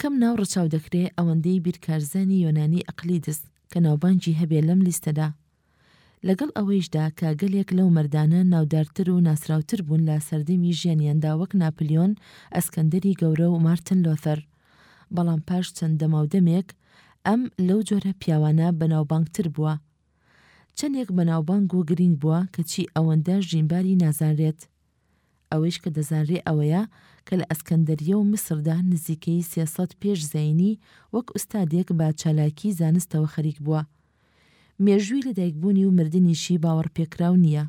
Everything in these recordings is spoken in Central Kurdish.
کەم ناو ڕەچاو دەکرێ ئەوەندەی بیرکارزانی یۆنانی ئەقلیدس کە ناوبانگی هەبێ لەم لیستەدا. لەگەڵ ئەوەیشدا کە گەلێک لەو مەردانە ناودارتر و ناسراوتر بوون لە سەردەمی ژیانیاندا وەک ناپلیۆن، ئەسکەندەری گەورە و مارتن لۆثەر. بەڵام پاش چەند دەماودەمێک ئەم لەو جۆرە پیاوانە بەناوبانگتر بووە. چەندێک بەناوبانگ و گرینگ بووە کەچی ئەوەندە ژینباری نازانرێت. ئەوەیش کە دەزانرێ ئەوەیە کە لە ئەسکەندەرییە و میسردا نزیکەی سێ سەد پێش زایینی وەک ئوستادێک بە چالاکیی زانستەوە خەریک بووە. مێژووی لەدایکبوونی و مردنیشی باوەڕپێکراو نییە.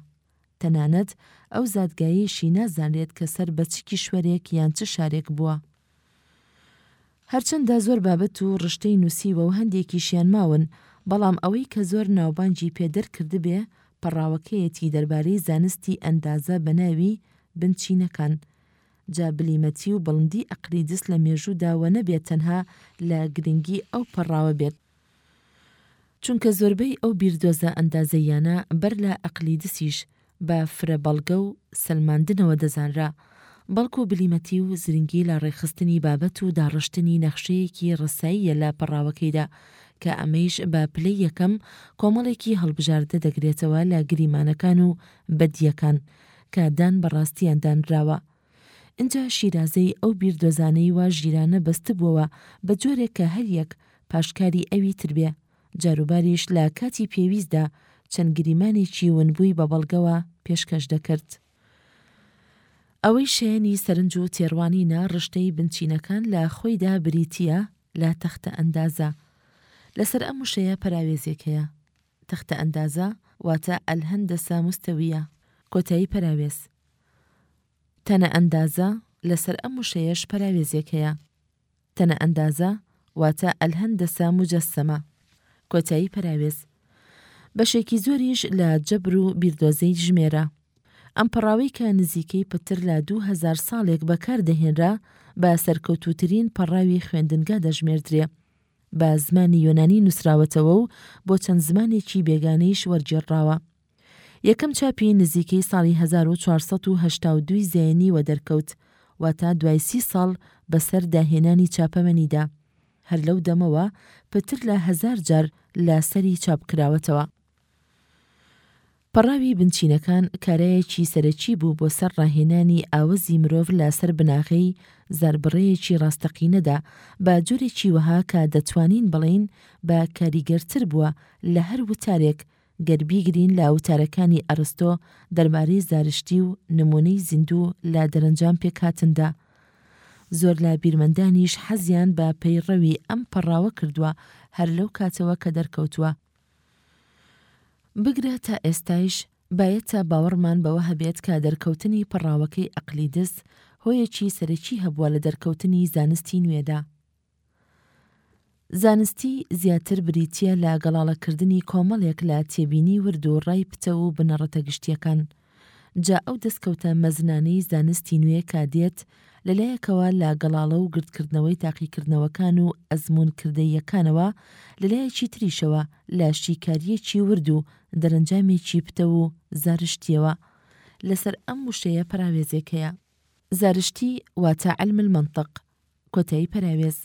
تەنانەت ئەو زادگایەیشی نازانرێت کە سەر بە چ کیشوەرێک یان چ شارێک بووە. هەرچەندە زۆر بابەت و ڕشتەی نووسیوە و هەندێکیشیان ماون، بەڵام ئەوەی کە زۆر ناوبانگی پێ دەرکردبێ پەڕاوەکەیەتی دەربارەی زانستی ئەندازە بە ناوی، بنچینەکان. جا بلیمەتی و بڵندی ئەقلیدس لە مێژوودا وە نەبێت تەنها لە گرنگی ئەو پەڕاوە بێت، چونکە زۆربەی ئەو بیردۆزە ئەندازەییانە بەر لە ئەقلیدسیش بە فرە بەڵگە و سەلماندنەوە دەزانرا، بەڵکو بلیمەتی و زرنگی لە ڕێکخستنی بابەت و داڕشتنی نەخشەیەکی ڕەساییە لە پەڕاوەکەیدا، کە ئەمەیش بە پلەی یەکەم کۆمەڵێکی هەڵبژاردە دەگرێتەوە لە گریمانەکان و بەدییەکان، کە دان بە ڕاستییان دانراوە. ئینجا شیرازەی ئەو بیردۆزانەی وا ژیرانە بەستبووەوە بە جۆرێک کە هەر یەک پاش کاری ئەوی تر بێ، جاروباریش لە کاتی پێویستدا چەند گریمانێکی ونبووی بە بەڵگەوە پێشکەش دەکرد. ئەوەی شایەنی سەرنج و تێڕوانینە ڕشتەی بنچینەکان لە خۆیدا بریتییە لە تەختەئەندازە. لەسەر ئەم وشەیە پەراوێزێک هەیە. تەختە ئەندازە واتە، الهندسە مستویە، کۆتایی پەراوێز، تەنە ئەندازە، لەسەر ئەم وشەیەش پەراوێزێک هەیە، تەنە ئەندازە واتە، الهندسە مجسمە، کۆتایی پەراوێز، بەشێکی زۆریش لە جەبر و بیردۆزەی ژمێرە. ئەم پەڕاوەی کە نزیکەی پتر لە دوو هەزار ساڵێک بەکاردەهێنرا بە سەرکەوتووترین پەڕاوی خوێندنگا دەژمێردرێ. بە زمانی یۆنانی نووسراوەتەوە و بۆ چەند زمانێکی بێگانەیش وەرگێڕراوە. یەکەم چاپی نزیکەی ساڵی هەزار و چوار سەد و هەشتا و دوو زایینی وەدەرکەوت، واتە دوای سی ساڵ بەسەر داهێنانی چاپەمەنیدا. هەر لەو دەمەوە پتر لە هەزار جار لە سەری چاپکراوەتەوە. پەڕاوی بنچینەکان کارایەکی سەرەکی بوو بۆ سەر ڕاهێنانی ئاوەزی مرۆڤ لە سەر بناغەی زاربڕەیەکی ڕاستەقینەدا بە جۆرێکی وەها کە دەتوانین بڵێین بە کاریگەرتر بووە لە هەر وتارێک گەر بیگرین لە وتارەکانی ئەرستۆ دەربارەی زارشتی و نمونەی زیندوو لە دەرەنجام پێکهاتندا زۆر لە بیرمەندانیش حەزیان بە پەیڕەوی ئەم پەڕاوە کردووە هەر لەو کاتەوە کە دەرکەوتووە بگرە تا ئێستایش بایەتە باوەڕمان بەوە هەبێت کە دەرکەوتنی پەڕاوەکەی ئەقلیدس هۆیەکی سەرەکی هەبووە لە دەرکەوتنی زانستی نوێدا. زانستی زیاتر بریتییە لە گەڵاڵەکردنی کۆمەڵێک لە تێبینی ورد و ڕای پتەو و بنەڕەتە گشتییەکان، جا ئەو دەستکەوتە مەزنانەی زانستی نوێ کە دێت، لە لایەکەوە لە گەڵاڵە و گردکردنەوەی تاقیکردنەوەکان و ئەزموون کردەییەکانەوە، لە لایەکی تریشەوە لە شیکارییەکی ورد و دەرەنجامێکی پتەو و زارشتییەوە، لەسەر ئەم وشەیە پەراوێزێک هەیە. زارشتی، واتە علم المنطق، کۆتایی پەراوێز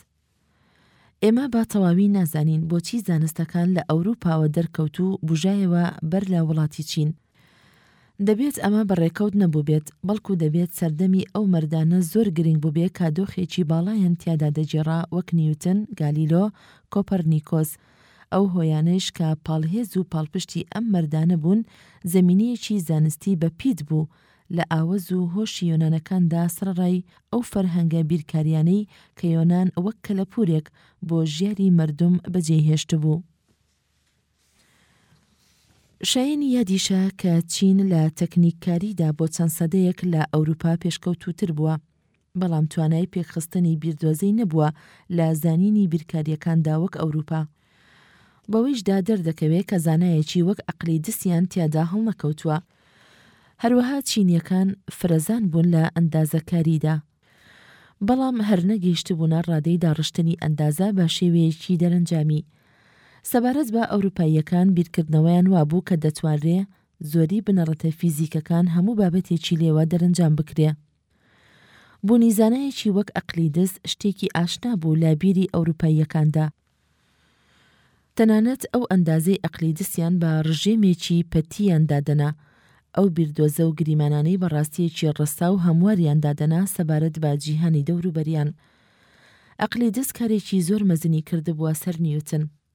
ئێمە بە تەواوی نازانین بۆچی زانستەکان لە ئەوروپاوە دەرکەوت و بژایەوە بەر لە وڵاتی چین. دەبێت ئەمە بە ڕێکەوت نەبووبێت، بەڵکو دەبێت سەردەمی ئەو مەردانە زۆر گرنگ بووبێ کە دۆخێکی باڵایان تیادا دەگێڕا وەک نیوتن، گالیلۆ، کۆپەرنیکۆس. ئەو هۆیانەیش کە پاڵهێز و پاڵپشتی ئەم مەردانە بوون زەمینەیەکی زانستی بە پیت بوو لە ئاوەز و هۆشی یۆنانەکاندا سەڕەڕای ئەو فەرهەنگە بیرکارییانەی کە یۆنان وەک کەلەپوورێک بۆ ژیاری مەردوم بەجێی هێشتبوو. شایەنی یادیشە کە چین لە تەکنیککاریدا بۆ چەند سەدەیەک لە ئەوروپا پێشکەوتووتر بووە. بەڵام توانای پێکخستنی بیردۆزەی نەبووە لە زانینی بیرکارییەکاندا وەک ئەوروپا. بەوەیشدا دەردەکەوێ کە زانایەکی وەک ئەقلیدسیان تیادا هەڵنەکەوتووە. هەروەها چینییەکان فرەزان بوون لە ئەندازەکارییدا. بەڵام هەر نەگەیشتبوونە ڕادەی داڕشتنی ئەندازە بە شێوەیەکی دەرەنجامی. سەبارەت بە ئەوروپاییەکان بیرکردنەوەیان وابوو کە دەتوانرێ زۆری بنەڕەتە فیزیکەکان هەموو بابەتێکی لێوە دەرەنجام بکرێ. بوونی زانایەکی وەک ئەقلیدس شتێکی ئاشنا بوو لە بیری ئەوروپاییەکاندا. تەنانەت ئەو ئەندازەی ئەقلیدسیان بە ڕژێمێکی پەتییان دادەنا، ئەو بیردۆزە و گریمانانەی بە ڕاستییەکی ڕەسا و هەمواریان دادەنا سەبارەت بە جیهانی دەوروبەریان. ئەقلیدس کارێکی زۆر مەزنی کردبووە سەر نیوتن.